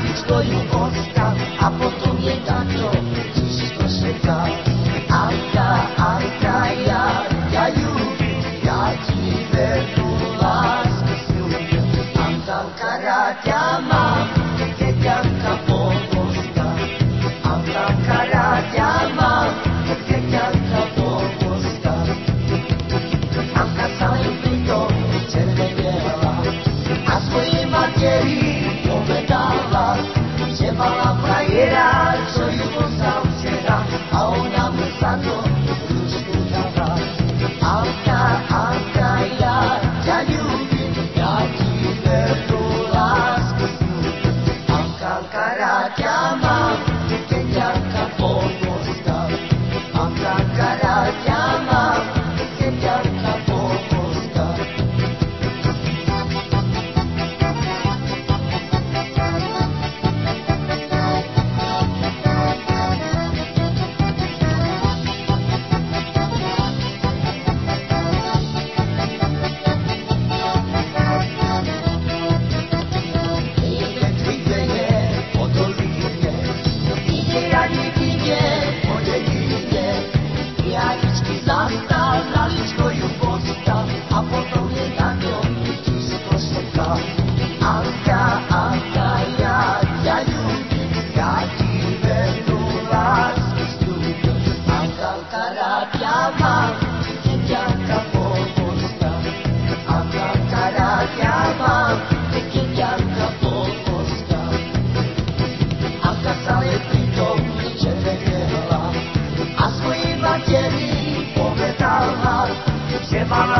zastawić twoją postaw, a potom je táto tiško šeptá. Anka, Anka, ja, ja ju, ja ti verujem. Death. λεφτά, τα λισκοϊουμπότητα από το λιγάνιο τους προσωπικά. Αγκά, αγκά, για γυαλιού, κάτι δεν του βάζεις του. Αγκά, καράτια, μάμ, και μια καπόποστα. Αγκά, καράτια, μάμ, και μια καπόποστα.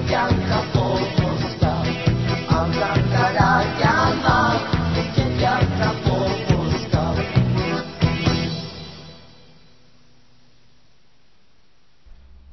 down.